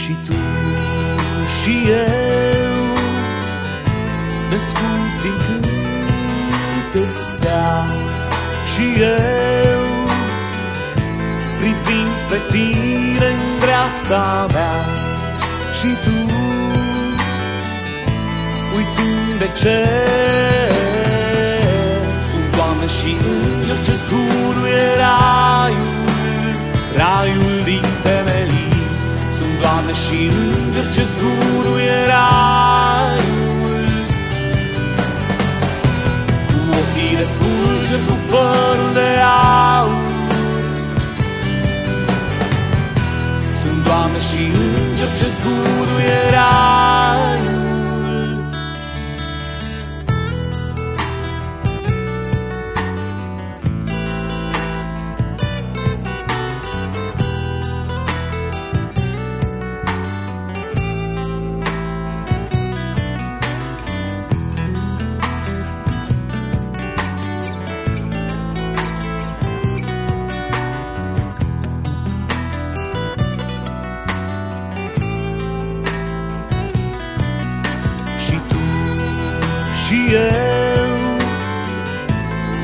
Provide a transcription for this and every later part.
Și tu și eu. Născuți din câte stea Și eu. Privind spre tine în dreapta mea Și tu Uitând de ce. Sunt doamne și înger ce zguduie doamne și înger ce zguduie raiul Cu ochii de fulger, cu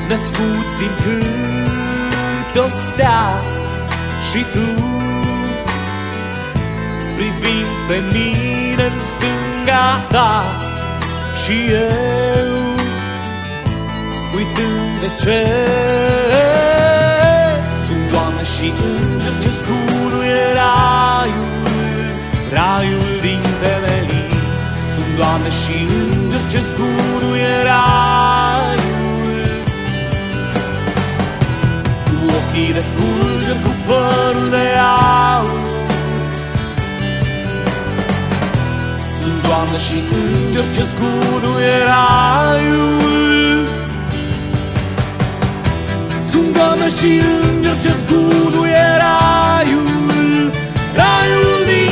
Născuți din câte o stea și tu. Privind spre mine în stânga ta și eu Uitând de ce. Sunt doamne și înger ce scuduie raiul Raiul din temelii. Sunt doamne și înger ce scuduie raiul ochii de fulger, cu părul de aur. Sunt doamne și înger ce scuduie raiul Sunt doamne și înger ce scuduie raiul Raiul din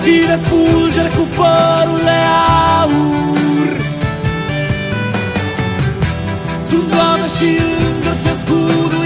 ochii de fulger, cu părul de aur. Sunt doamne și înger ce scuduie